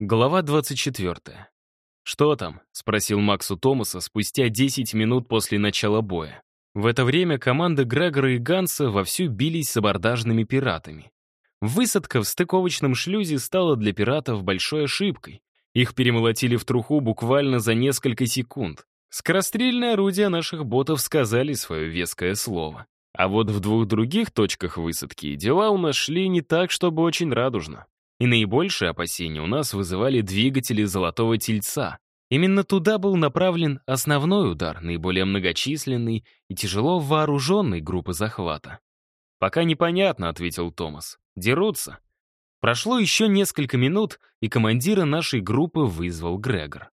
Глава 24. «Что там?» — спросил Макс у Томаса спустя 10 минут после начала боя. В это время команды Грегора и Ганса вовсю бились с абордажными пиратами. Высадка в стыковочном шлюзе стала для пиратов большой ошибкой. Их перемолотили в труху буквально за несколько секунд. Скорострельные орудия наших ботов сказали свое веское слово. А вот в двух других точках высадки дела у нас шли не так, чтобы очень радужно. И наибольшие опасения у нас вызывали двигатели «Золотого тельца». Именно туда был направлен основной удар, наиболее многочисленный и тяжело вооруженной группы захвата. «Пока непонятно», — ответил Томас. «Дерутся». Прошло еще несколько минут, и командира нашей группы вызвал Грегор.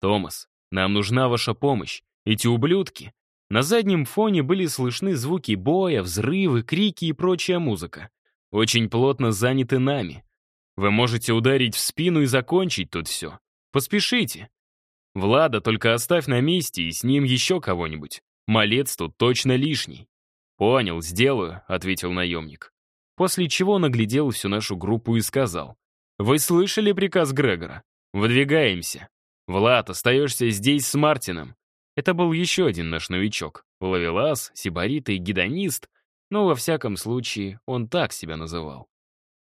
«Томас, нам нужна ваша помощь. Эти ублюдки». На заднем фоне были слышны звуки боя, взрывы, крики и прочая музыка. Очень плотно заняты нами. Вы можете ударить в спину и закончить тут все. Поспешите. Влада только оставь на месте и с ним еще кого-нибудь. Малец тут точно лишний. «Понял, сделаю», — ответил наемник. После чего наглядел всю нашу группу и сказал. «Вы слышали приказ Грегора? Выдвигаемся. Влад, остаешься здесь с Мартином». Это был еще один наш новичок. Ловелас, сибарит и гедонист, но во всяком случае он так себя называл.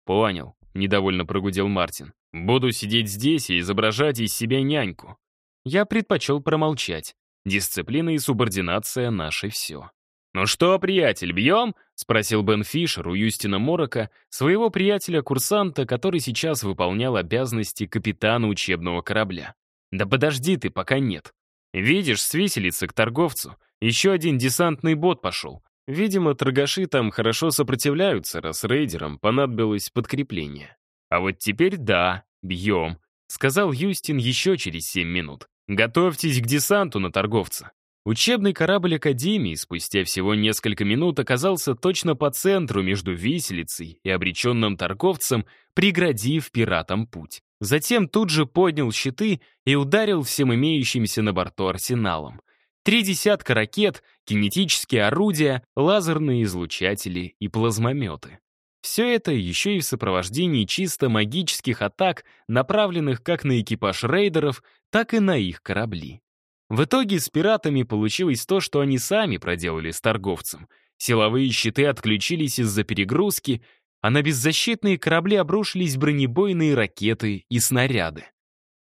«Понял недовольно прогудел Мартин. «Буду сидеть здесь и изображать из себя няньку». Я предпочел промолчать. Дисциплина и субординация — наше все. «Ну что, приятель, бьем?» — спросил Бен Фишер у Юстина Морока, своего приятеля-курсанта, который сейчас выполнял обязанности капитана учебного корабля. «Да подожди ты, пока нет. Видишь, с к торговцу еще один десантный бот пошел. Видимо, торгаши там хорошо сопротивляются, раз рейдерам понадобилось подкрепление. А вот теперь да, бьем, сказал Юстин еще через семь минут. Готовьтесь к десанту на торговца. Учебный корабль Академии спустя всего несколько минут оказался точно по центру между виселицей и обреченным торговцем, преградив пиратам путь. Затем тут же поднял щиты и ударил всем имеющимся на борту арсеналом. Три десятка ракет, кинетические орудия, лазерные излучатели и плазмометы. Все это еще и в сопровождении чисто магических атак, направленных как на экипаж рейдеров, так и на их корабли. В итоге с пиратами получилось то, что они сами проделали с торговцем. Силовые щиты отключились из-за перегрузки, а на беззащитные корабли обрушились бронебойные ракеты и снаряды.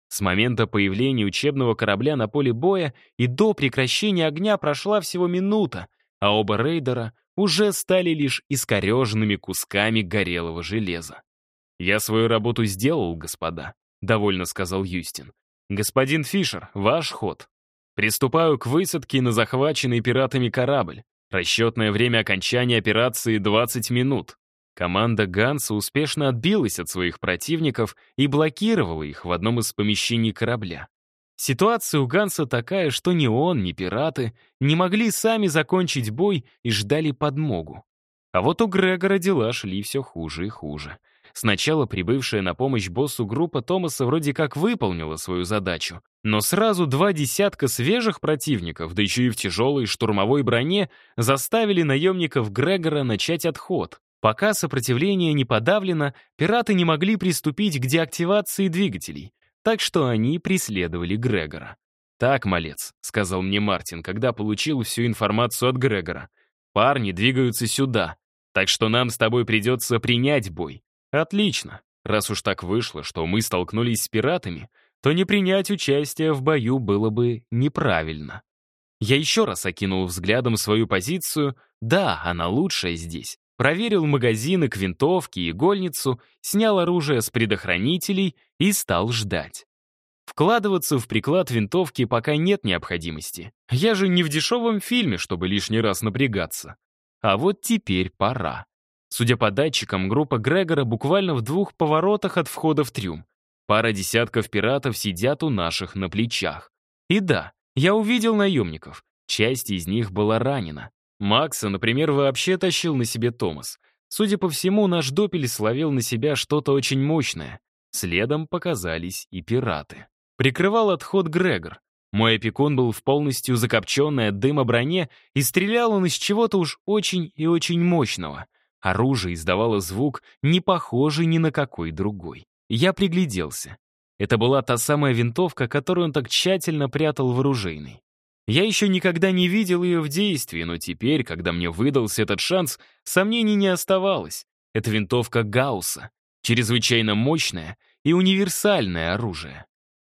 С момента появления учебного корабля на поле боя и до прекращения огня прошла всего минута, а оба рейдера уже стали лишь искореженными кусками горелого железа. «Я свою работу сделал, господа», — довольно сказал Юстин. «Господин Фишер, ваш ход. Приступаю к высадке на захваченный пиратами корабль. Расчетное время окончания операции — 20 минут. Команда Ганса успешно отбилась от своих противников и блокировала их в одном из помещений корабля. Ситуация у Ганса такая, что ни он, ни пираты не могли сами закончить бой и ждали подмогу. А вот у Грегора дела шли все хуже и хуже. Сначала прибывшая на помощь боссу группа Томаса вроде как выполнила свою задачу, но сразу два десятка свежих противников, да еще и в тяжелой штурмовой броне, заставили наемников Грегора начать отход. Пока сопротивление не подавлено, пираты не могли приступить к деактивации двигателей, так что они преследовали Грегора. «Так, малец», — сказал мне Мартин, когда получил всю информацию от Грегора. «Парни двигаются сюда, так что нам с тобой придется принять бой». «Отлично. Раз уж так вышло, что мы столкнулись с пиратами, то не принять участие в бою было бы неправильно». Я еще раз окинул взглядом свою позицию. Да, она лучшая здесь. Проверил магазины к винтовке и игольницу, снял оружие с предохранителей и стал ждать. Вкладываться в приклад винтовки пока нет необходимости. Я же не в дешевом фильме, чтобы лишний раз напрягаться. А вот теперь пора. Судя по датчикам, группа Грегора буквально в двух поворотах от входа в трюм. Пара десятков пиратов сидят у наших на плечах. И да, я увидел наемников. Часть из них была ранена. Макса, например, вообще тащил на себе Томас. Судя по всему, наш допель словил на себя что-то очень мощное. Следом показались и пираты. Прикрывал отход Грегор. Мой опекун был в полностью закопченной от дыма броне, и стрелял он из чего-то уж очень и очень мощного. Оружие издавало звук, не похожий ни на какой другой. Я пригляделся. Это была та самая винтовка, которую он так тщательно прятал в оружейной. Я еще никогда не видел ее в действии, но теперь, когда мне выдался этот шанс, сомнений не оставалось. Это винтовка Гаусса, чрезвычайно мощное и универсальное оружие.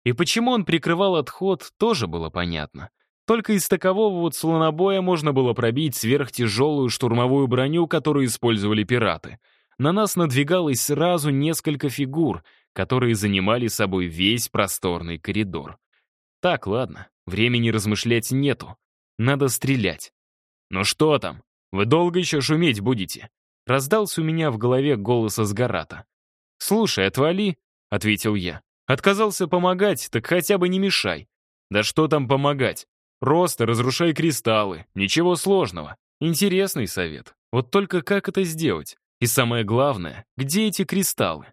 И почему он прикрывал отход, тоже было понятно. Только из такового вот слонобоя можно было пробить сверхтяжелую штурмовую броню, которую использовали пираты. На нас надвигалось сразу несколько фигур, которые занимали собой весь просторный коридор. Так, ладно, времени размышлять нету. Надо стрелять. «Ну что там? Вы долго еще шуметь будете?» Раздался у меня в голове голос Асгарата. «Слушай, отвали», — ответил я. «Отказался помогать, так хотя бы не мешай». «Да что там помогать? Просто разрушай кристаллы, ничего сложного. Интересный совет. Вот только как это сделать? И самое главное, где эти кристаллы?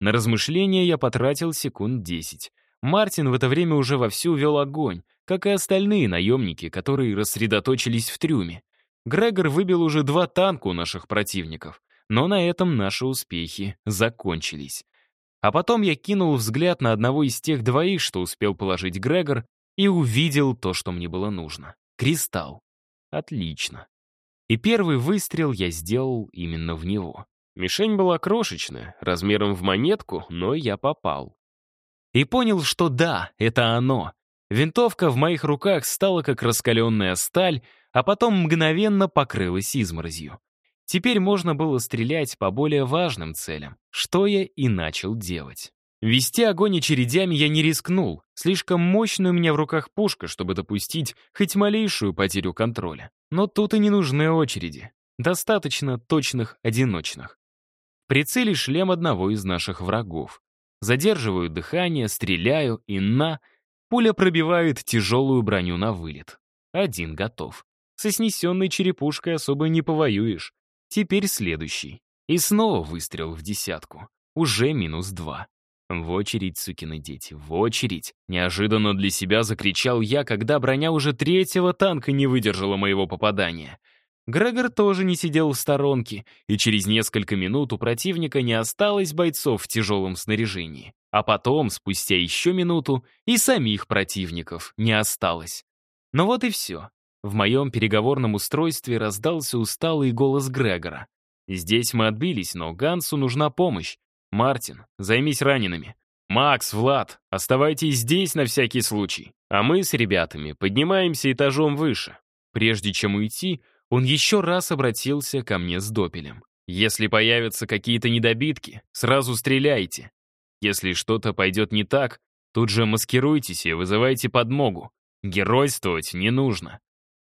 На размышления я потратил секунд десять. Мартин в это время уже вовсю вел огонь, как и остальные наемники, которые рассредоточились в трюме. Грегор выбил уже два танка у наших противников, но на этом наши успехи закончились. А потом я кинул взгляд на одного из тех двоих, что успел положить Грегор, и увидел то, что мне было нужно. Кристалл. Отлично. И первый выстрел я сделал именно в него. Мишень была крошечная, размером в монетку, но я попал. И понял, что да, это оно. Винтовка в моих руках стала как раскаленная сталь, а потом мгновенно покрылась изморозью. Теперь можно было стрелять по более важным целям, что я и начал делать. Вести огонь очередями я не рискнул. Слишком мощная у меня в руках пушка, чтобы допустить хоть малейшую потерю контроля. Но тут и не нужны очереди. Достаточно точных одиночных. Прицели шлем одного из наших врагов. Задерживаю дыхание, стреляю и на... Пуля пробивает тяжелую броню на вылет. Один готов. Со снесенной черепушкой особо не повоюешь. Теперь следующий. И снова выстрел в десятку. Уже минус два. В очередь, сукины дети, в очередь. Неожиданно для себя закричал я, когда броня уже третьего танка не выдержала моего попадания. Грегор тоже не сидел в сторонке, и через несколько минут у противника не осталось бойцов в тяжелом снаряжении. А потом, спустя еще минуту, и самих противников не осталось. Но вот и все. В моем переговорном устройстве раздался усталый голос Грегора. Здесь мы отбились, но Гансу нужна помощь. «Мартин, займись ранеными. Макс, Влад, оставайтесь здесь на всякий случай. А мы с ребятами поднимаемся этажом выше». Прежде чем уйти, он еще раз обратился ко мне с допелем. «Если появятся какие-то недобитки, сразу стреляйте. Если что-то пойдет не так, тут же маскируйтесь и вызывайте подмогу. Геройствовать не нужно».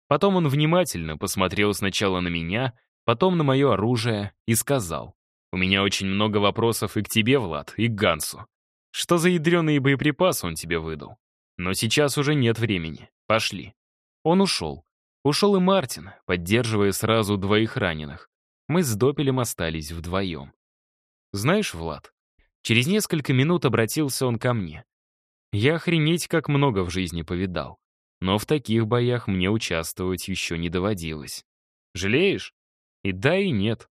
Потом он внимательно посмотрел сначала на меня, потом на мое оружие и сказал. У меня очень много вопросов и к тебе, Влад, и к Гансу. Что за ядреные боеприпасы он тебе выдал? Но сейчас уже нет времени. Пошли. Он ушел. Ушел и Мартин, поддерживая сразу двоих раненых. Мы с Допелем остались вдвоем. Знаешь, Влад, через несколько минут обратился он ко мне. Я охренеть как много в жизни повидал. Но в таких боях мне участвовать еще не доводилось. Жалеешь? И да, и нет.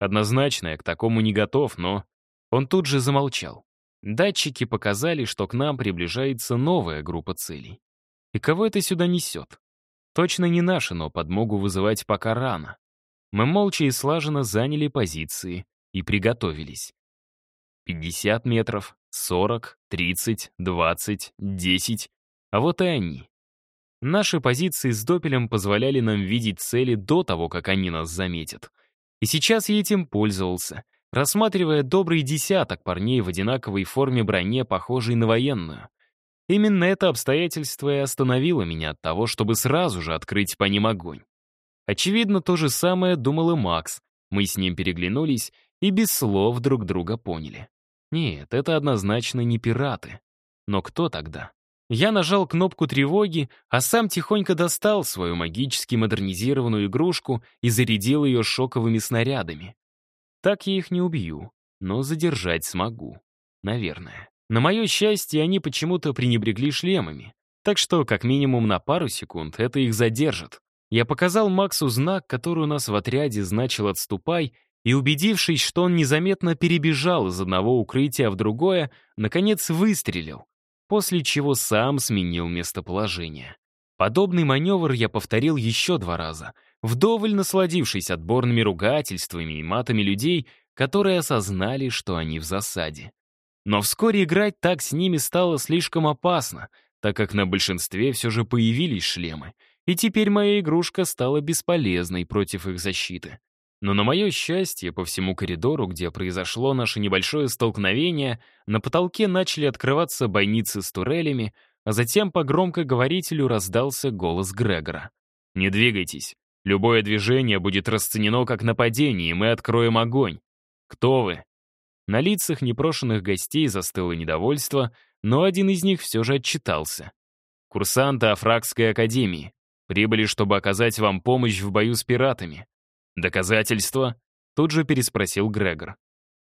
Однозначно, я к такому не готов, но... Он тут же замолчал. Датчики показали, что к нам приближается новая группа целей. И кого это сюда несет? Точно не наши, но подмогу вызывать пока рано. Мы молча и слаженно заняли позиции и приготовились. 50 метров, 40, 30, 20, 10. А вот и они. Наши позиции с допелем позволяли нам видеть цели до того, как они нас заметят — и сейчас я этим пользовался, рассматривая добрый десяток парней в одинаковой форме броне, похожей на военную. Именно это обстоятельство и остановило меня от того, чтобы сразу же открыть по ним огонь. Очевидно, то же самое думал и Макс. Мы с ним переглянулись и без слов друг друга поняли. Нет, это однозначно не пираты. Но кто тогда? Я нажал кнопку тревоги, а сам тихонько достал свою магически модернизированную игрушку и зарядил ее шоковыми снарядами. Так я их не убью, но задержать смогу. Наверное. На мое счастье, они почему-то пренебрегли шлемами. Так что, как минимум на пару секунд, это их задержит. Я показал Максу знак, который у нас в отряде значил «отступай», и, убедившись, что он незаметно перебежал из одного укрытия в другое, наконец выстрелил, после чего сам сменил местоположение. Подобный маневр я повторил еще два раза, вдоволь насладившись отборными ругательствами и матами людей, которые осознали, что они в засаде. Но вскоре играть так с ними стало слишком опасно, так как на большинстве все же появились шлемы, и теперь моя игрушка стала бесполезной против их защиты. Но на мое счастье, по всему коридору, где произошло наше небольшое столкновение, на потолке начали открываться бойницы с турелями, а затем по громкоговорителю раздался голос Грегора. «Не двигайтесь. Любое движение будет расценено как нападение, и мы откроем огонь. Кто вы?» На лицах непрошенных гостей застыло недовольство, но один из них все же отчитался. «Курсанты Афракской академии. Прибыли, чтобы оказать вам помощь в бою с пиратами. «Доказательства?» — тут же переспросил Грегор.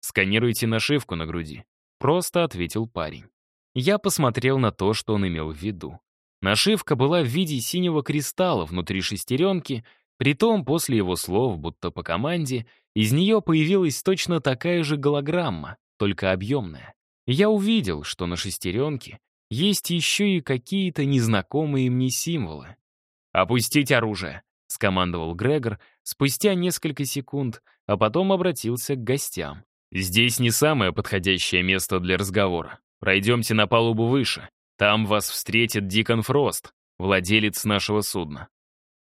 «Сканируйте нашивку на груди», — просто ответил парень. Я посмотрел на то, что он имел в виду. Нашивка была в виде синего кристалла внутри шестеренки, притом после его слов, будто по команде, из нее появилась точно такая же голограмма, только объемная. Я увидел, что на шестеренке есть еще и какие-то незнакомые мне символы. «Опустить оружие!» — скомандовал Грегор, спустя несколько секунд, а потом обратился к гостям. «Здесь не самое подходящее место для разговора. Пройдемте на палубу выше. Там вас встретит Дикон Фрост, владелец нашего судна».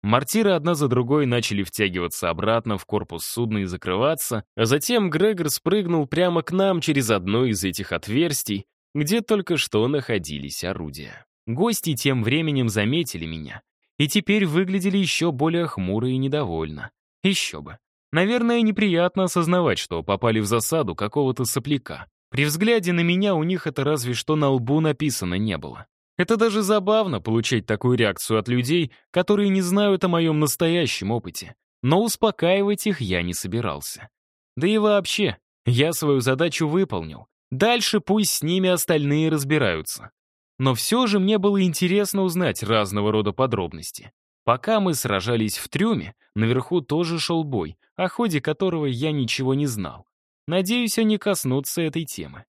Мортиры одна за другой начали втягиваться обратно в корпус судна и закрываться, а затем Грегор спрыгнул прямо к нам через одно из этих отверстий, где только что находились орудия. Гости тем временем заметили меня и теперь выглядели еще более хмуро и недовольно. Еще бы. Наверное, неприятно осознавать, что попали в засаду какого-то сопляка. При взгляде на меня у них это разве что на лбу написано не было. Это даже забавно получать такую реакцию от людей, которые не знают о моем настоящем опыте. Но успокаивать их я не собирался. Да и вообще, я свою задачу выполнил. Дальше пусть с ними остальные разбираются. Но все же мне было интересно узнать разного рода подробности. Пока мы сражались в трюме, наверху тоже шел бой, о ходе которого я ничего не знал. Надеюсь, они коснутся этой темы.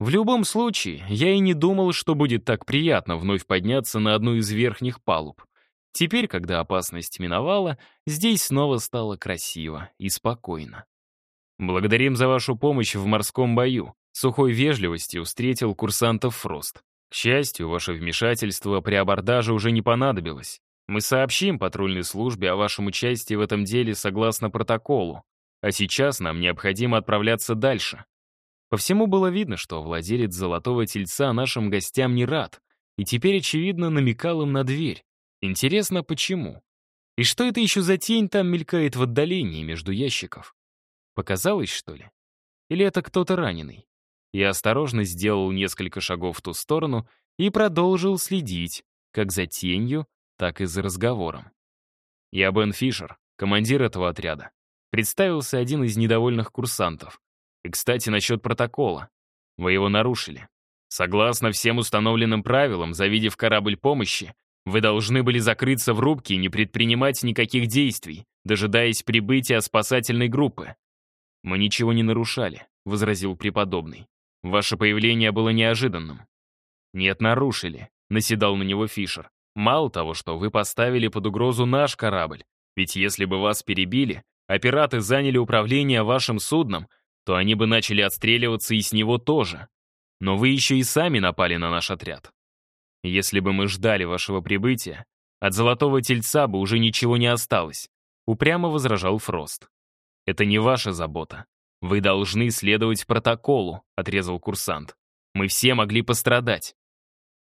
В любом случае, я и не думал, что будет так приятно вновь подняться на одну из верхних палуб. Теперь, когда опасность миновала, здесь снова стало красиво и спокойно. «Благодарим за вашу помощь в морском бою», сухой вежливостью встретил курсантов Фрост. К счастью, ваше вмешательство при абордаже уже не понадобилось. Мы сообщим патрульной службе о вашем участии в этом деле согласно протоколу. А сейчас нам необходимо отправляться дальше. По всему было видно, что владелец золотого тельца нашим гостям не рад, и теперь, очевидно, намекал им на дверь. Интересно, почему? И что это еще за тень там мелькает в отдалении между ящиков? Показалось, что ли? Или это кто-то раненый? Я осторожно сделал несколько шагов в ту сторону и продолжил следить, как за тенью, так и за разговором. «Я Бен Фишер, командир этого отряда», представился один из недовольных курсантов. И, кстати, насчет протокола. Вы его нарушили. Согласно всем установленным правилам, завидев корабль помощи, вы должны были закрыться в рубке и не предпринимать никаких действий, дожидаясь прибытия спасательной группы. «Мы ничего не нарушали», — возразил преподобный. Ваше появление было неожиданным. Нет, нарушили, наседал на него Фишер. Мало того, что вы поставили под угрозу наш корабль, ведь если бы вас перебили, а пираты заняли управление вашим судном, то они бы начали отстреливаться и с него тоже. Но вы еще и сами напали на наш отряд. Если бы мы ждали вашего прибытия, от золотого тельца бы уже ничего не осталось, упрямо возражал Фрост. Это не ваша забота. «Вы должны следовать протоколу», — отрезал курсант. «Мы все могли пострадать».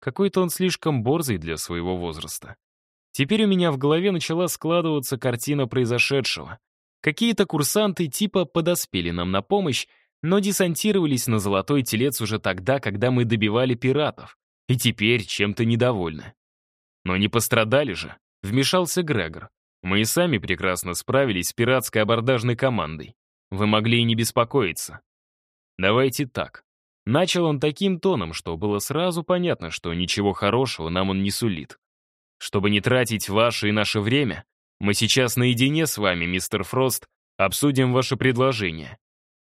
Какой-то он слишком борзый для своего возраста. Теперь у меня в голове начала складываться картина произошедшего. Какие-то курсанты типа подоспели нам на помощь, но десантировались на золотой телец уже тогда, когда мы добивали пиратов, и теперь чем-то недовольны. Но не пострадали же, вмешался Грегор. Мы и сами прекрасно справились с пиратской абордажной командой. Вы могли и не беспокоиться. Давайте так. Начал он таким тоном, что было сразу понятно, что ничего хорошего нам он не сулит. Чтобы не тратить ваше и наше время, мы сейчас наедине с вами, мистер Фрост, Обсудим ваше предложение.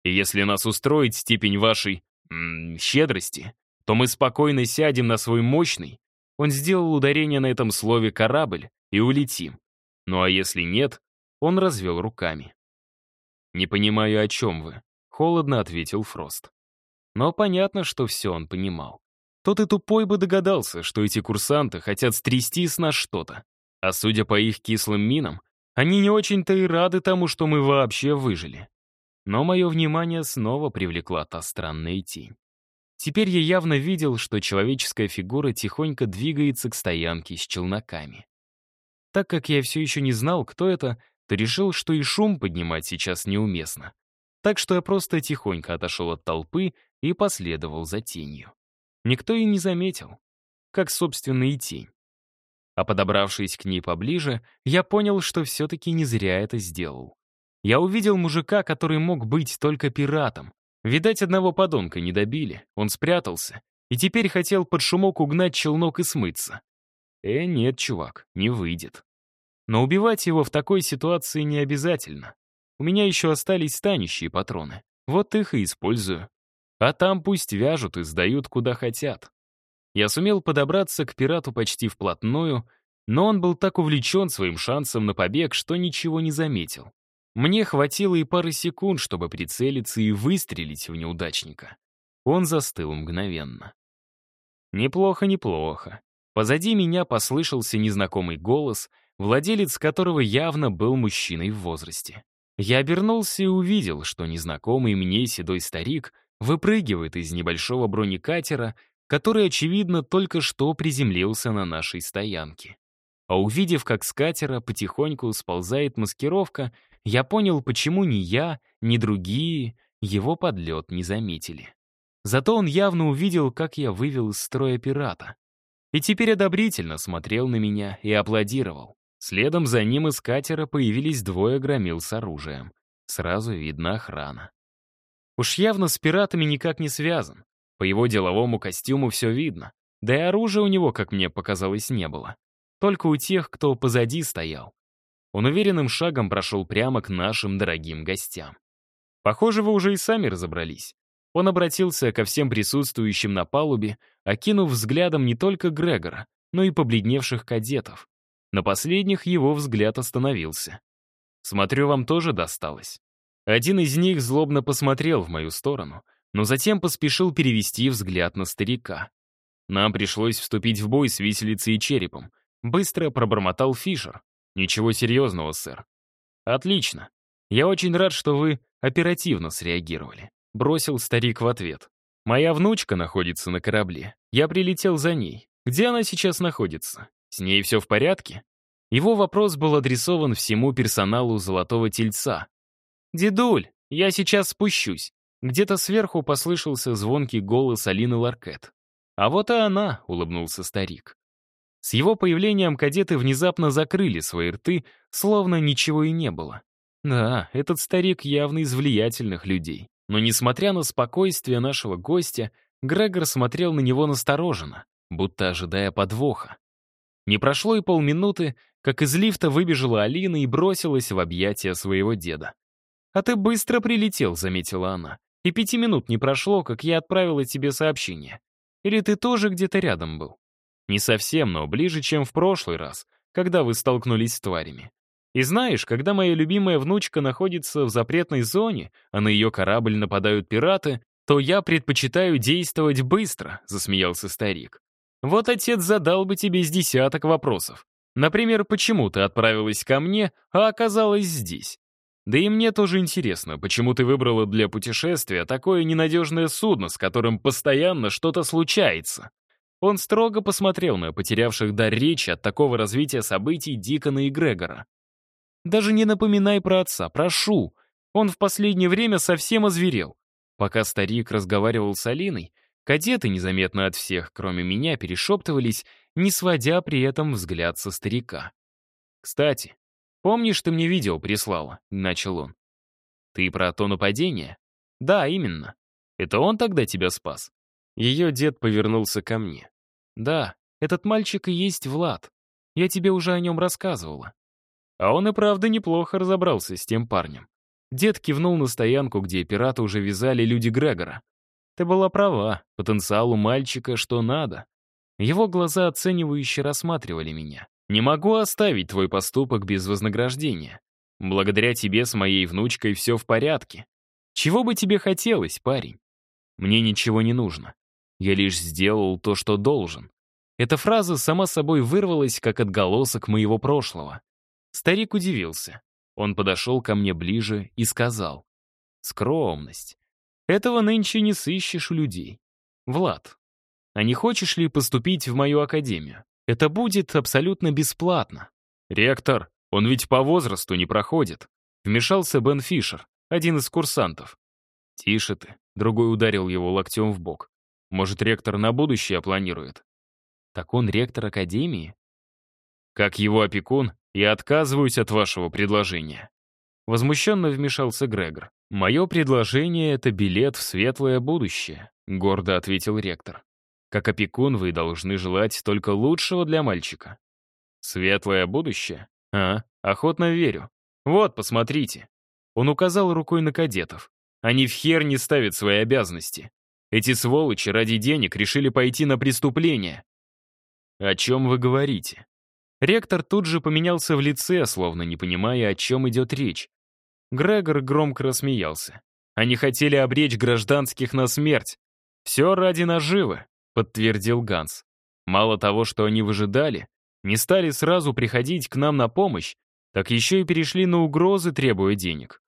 Если нас устроит степень вашей м -м, щедрости, то мы спокойно сядем на свой мощный, он сделал ударение на этом слове «корабль» и улетим. Ну а если нет, он развел руками. «Не понимаю, о чем вы», — холодно ответил Фрост. Но понятно, что все он понимал. Тот и тупой бы догадался, что эти курсанты хотят стрясти с нас что-то. А судя по их кислым минам, они не очень-то и рады тому, что мы вообще выжили. Но мое внимание снова привлекла та странная тень. Теперь я явно видел, что человеческая фигура тихонько двигается к стоянке с челноками. Так как я все еще не знал, кто это, то решил, что и шум поднимать сейчас неуместно. Так что я просто тихонько отошел от толпы и последовал за тенью. Никто и не заметил, как, собственно, и тень. А подобравшись к ней поближе, я понял, что все-таки не зря это сделал. Я увидел мужика, который мог быть только пиратом, Видать, одного подонка не добили, он спрятался и теперь хотел под шумок угнать челнок и смыться. Э, нет, чувак, не выйдет. Но убивать его в такой ситуации не обязательно. У меня еще остались станущие патроны. Вот их и использую. А там пусть вяжут и сдают куда хотят. Я сумел подобраться к пирату почти вплотную, но он был так увлечен своим шансом на побег, что ничего не заметил. Мне хватило и пары секунд, чтобы прицелиться и выстрелить в неудачника. Он застыл мгновенно. Неплохо, неплохо. Позади меня послышался незнакомый голос, владелец которого явно был мужчиной в возрасте. Я обернулся и увидел, что незнакомый мне седой старик выпрыгивает из небольшого бронекатера, который, очевидно, только что приземлился на нашей стоянке. А увидев, как с катера потихоньку сползает маскировка, я понял, почему ни я, ни другие его подлет не заметили. Зато он явно увидел, как я вывел из строя пирата. И теперь одобрительно смотрел на меня и аплодировал. Следом за ним из катера появились двое громил с оружием. Сразу видна охрана. Уж явно с пиратами никак не связан. По его деловому костюму все видно. Да и оружия у него, как мне показалось, не было. Только у тех, кто позади стоял. Он уверенным шагом прошел прямо к нашим дорогим гостям. Похоже, вы уже и сами разобрались. Он обратился ко всем присутствующим на палубе, окинув взглядом не только Грегора, но и побледневших кадетов. На последних его взгляд остановился. «Смотрю, вам тоже досталось». Один из них злобно посмотрел в мою сторону, но затем поспешил перевести взгляд на старика. Нам пришлось вступить в бой с виселицей и черепом. Быстро пробормотал Фишер, «Ничего серьезного, сэр». «Отлично. Я очень рад, что вы оперативно среагировали», — бросил старик в ответ. «Моя внучка находится на корабле. Я прилетел за ней. Где она сейчас находится? С ней все в порядке?» Его вопрос был адресован всему персоналу «Золотого тельца». «Дедуль, я сейчас спущусь». Где-то сверху послышался звонкий голос Алины Ларкет. «А вот и она», — улыбнулся старик. С его появлением кадеты внезапно закрыли свои рты, словно ничего и не было. Да, этот старик явно из влиятельных людей. Но несмотря на спокойствие нашего гостя, Грегор смотрел на него настороженно, будто ожидая подвоха. Не прошло и полминуты, как из лифта выбежала Алина и бросилась в объятия своего деда. «А ты быстро прилетел», — заметила она. «И пяти минут не прошло, как я отправила тебе сообщение. Или ты тоже где-то рядом был?» Не совсем, но ближе, чем в прошлый раз, когда вы столкнулись с тварями. И знаешь, когда моя любимая внучка находится в запретной зоне, а на ее корабль нападают пираты, то я предпочитаю действовать быстро», — засмеялся старик. «Вот отец задал бы тебе с десяток вопросов. Например, почему ты отправилась ко мне, а оказалась здесь? Да и мне тоже интересно, почему ты выбрала для путешествия такое ненадежное судно, с которым постоянно что-то случается?» Он строго посмотрел на потерявших дар речи от такого развития событий Дикона и Грегора. «Даже не напоминай про отца, прошу. Он в последнее время совсем озверел». Пока старик разговаривал с Алиной, кадеты незаметно от всех, кроме меня, перешептывались, не сводя при этом взгляд со старика. «Кстати, помнишь, ты мне видео прислала?» — начал он. «Ты про то нападение?» «Да, именно. Это он тогда тебя спас?» Ее дед повернулся ко мне. Да, этот мальчик и есть Влад. Я тебе уже о нем рассказывала. А он и правда неплохо разобрался с тем парнем. Дед кивнул на стоянку, где пираты уже вязали люди Грегора. Ты была права, потенциал у мальчика что надо. Его глаза оценивающе рассматривали меня. Не могу оставить твой поступок без вознаграждения. Благодаря тебе с моей внучкой все в порядке. Чего бы тебе хотелось, парень? Мне ничего не нужно. Я лишь сделал то, что должен. Эта фраза сама собой вырвалась, как отголосок моего прошлого. Старик удивился. Он подошел ко мне ближе и сказал. «Скромность. Этого нынче не сыщешь у людей. Влад, а не хочешь ли поступить в мою академию? Это будет абсолютно бесплатно». «Ректор, он ведь по возрасту не проходит», — вмешался Бен Фишер, один из курсантов. «Тише ты», — другой ударил его локтем в бок. «Может, ректор на будущее планирует?» «Так он ректор академии?» «Как его опекун, я отказываюсь от вашего предложения». Возмущенно вмешался Грегор. «Мое предложение — это билет в светлое будущее», — гордо ответил ректор. «Как опекун вы должны желать только лучшего для мальчика». «Светлое будущее? А, охотно верю. Вот, посмотрите». Он указал рукой на кадетов. Они в хер не ставят свои обязанности. Эти сволочи ради денег решили пойти на преступление. «О чем вы говорите?» Ректор тут же поменялся в лице, словно не понимая, о чем идет речь. Грегор громко рассмеялся. Они хотели обречь гражданских на смерть. «Все ради наживы», — подтвердил Ганс. «Мало того, что они выжидали, не стали сразу приходить к нам на помощь, так еще и перешли на угрозы, требуя денег.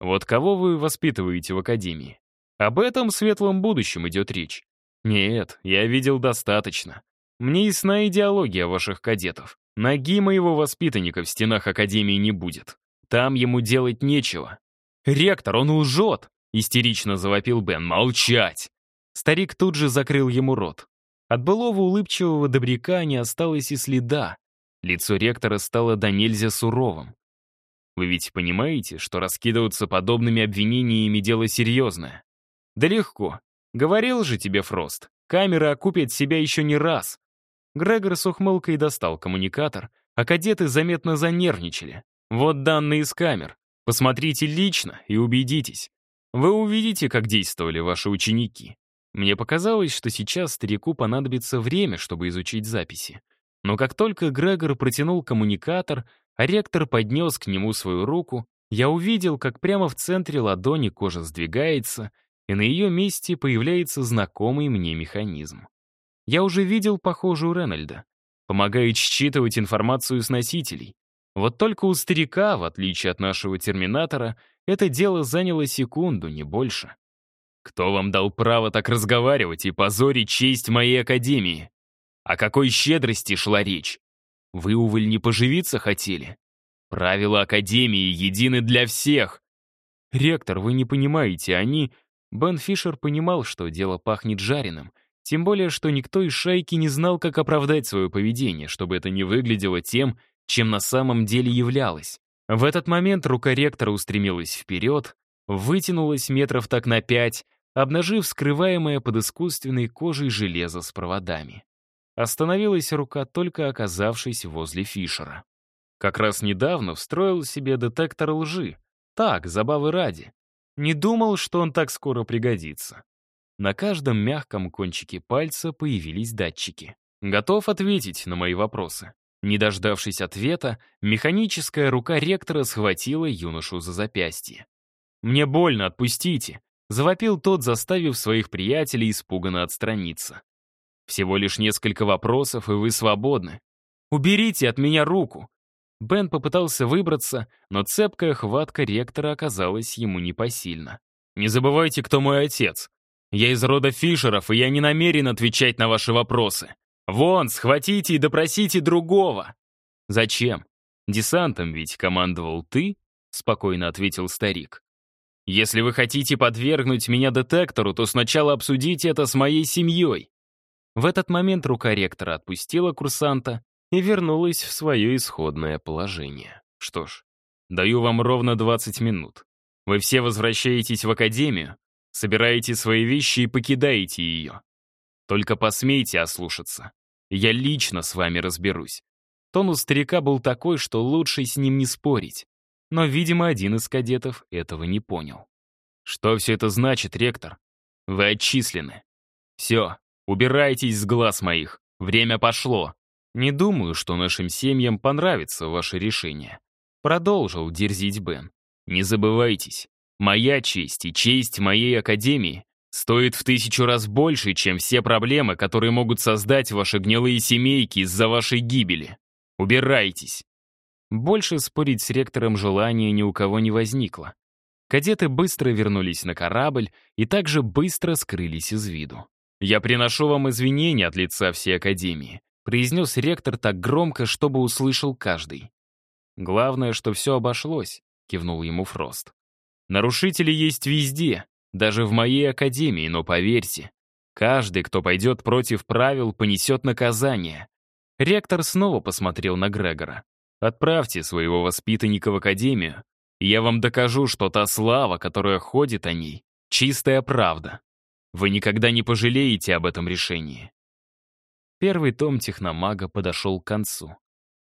Вот кого вы воспитываете в академии? Об этом светлом будущем идет речь. Нет, я видел достаточно. Мне ясна идеология ваших кадетов. Ноги моего воспитанника в стенах Академии не будет. Там ему делать нечего. «Ректор, он лжет!» — истерично завопил Бен. «Молчать!» Старик тут же закрыл ему рот. От былого улыбчивого добряка не осталось и следа. Лицо ректора стало до нельзя суровым. Вы ведь понимаете, что раскидываться подобными обвинениями дело серьезное? Да легко. Говорил же тебе Фрост, камера окупит себя еще не раз. Грегор с ухмылкой достал коммуникатор, а кадеты заметно занервничали. Вот данные из камер. Посмотрите лично и убедитесь. Вы увидите, как действовали ваши ученики. Мне показалось, что сейчас старику понадобится время, чтобы изучить записи. Но как только Грегор протянул коммуникатор, а ректор поднес к нему свою руку, я увидел, как прямо в центре ладони кожа сдвигается, и на ее месте появляется знакомый мне механизм. Я уже видел похожую Ренальда. Помогает считывать информацию с носителей. Вот только у старика, в отличие от нашего терминатора, это дело заняло секунду, не больше. Кто вам дал право так разговаривать и позорить честь моей академии? О какой щедрости шла речь? Вы, уволь, не поживиться хотели? Правила академии едины для всех. Ректор, вы не понимаете, они... Бен Фишер понимал, что дело пахнет жареным, тем более, что никто из шайки не знал, как оправдать свое поведение, чтобы это не выглядело тем, чем на самом деле являлось. В этот момент рука ректора устремилась вперед, вытянулась метров так на пять, обнажив скрываемое под искусственной кожей железо с проводами. Остановилась рука, только оказавшись возле Фишера. Как раз недавно встроил себе детектор лжи. Так, забавы ради. Не думал, что он так скоро пригодится. На каждом мягком кончике пальца появились датчики. Готов ответить на мои вопросы. Не дождавшись ответа, механическая рука ректора схватила юношу за запястье. «Мне больно, отпустите!» — завопил тот, заставив своих приятелей испуганно отстраниться. «Всего лишь несколько вопросов, и вы свободны. Уберите от меня руку!» Бен попытался выбраться, но цепкая хватка ректора оказалась ему непосильна. «Не забывайте, кто мой отец. Я из рода Фишеров, и я не намерен отвечать на ваши вопросы. Вон, схватите и допросите другого. Зачем? Десантом ведь командовал ты? Спокойно ответил старик. Если вы хотите подвергнуть меня детектору, то сначала обсудите это с моей семьей. В этот момент рука ректора отпустила курсанта и вернулась в свое исходное положение. Что ж, даю вам ровно 20 минут. Вы все возвращаетесь в академию, Собираете свои вещи и покидаете ее. Только посмейте ослушаться. Я лично с вами разберусь. Тон у старика был такой, что лучше с ним не спорить. Но, видимо, один из кадетов этого не понял. «Что все это значит, ректор? Вы отчислены. Все, убирайтесь с глаз моих. Время пошло. Не думаю, что нашим семьям понравится ваше решение». Продолжил дерзить Бен. «Не забывайтесь, моя честь и честь моей академии стоит в тысячу раз больше, чем все проблемы, которые могут создать ваши гнилые семейки из-за вашей гибели. Убирайтесь!» Больше спорить с ректором желания ни у кого не возникло. Кадеты быстро вернулись на корабль и также быстро скрылись из виду. «Я приношу вам извинения от лица всей Академии», произнес ректор так громко, чтобы услышал каждый. «Главное, что все обошлось», — кивнул ему Фрост. «Нарушители есть везде, даже в моей Академии, но поверьте, каждый, кто пойдет против правил, понесет наказание». Ректор снова посмотрел на Грегора. Отправьте своего воспитанника в академию, я вам докажу, что та слава, которая ходит о ней, чистая правда. Вы никогда не пожалеете об этом решении. Первый том техномага подошел к концу.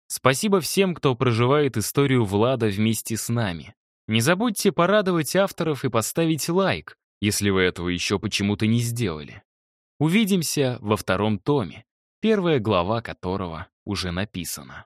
Спасибо всем, кто проживает историю Влада вместе с нами. Не забудьте порадовать авторов и поставить лайк, если вы этого еще почему-то не сделали. Увидимся во втором томе, первая глава которого уже написана.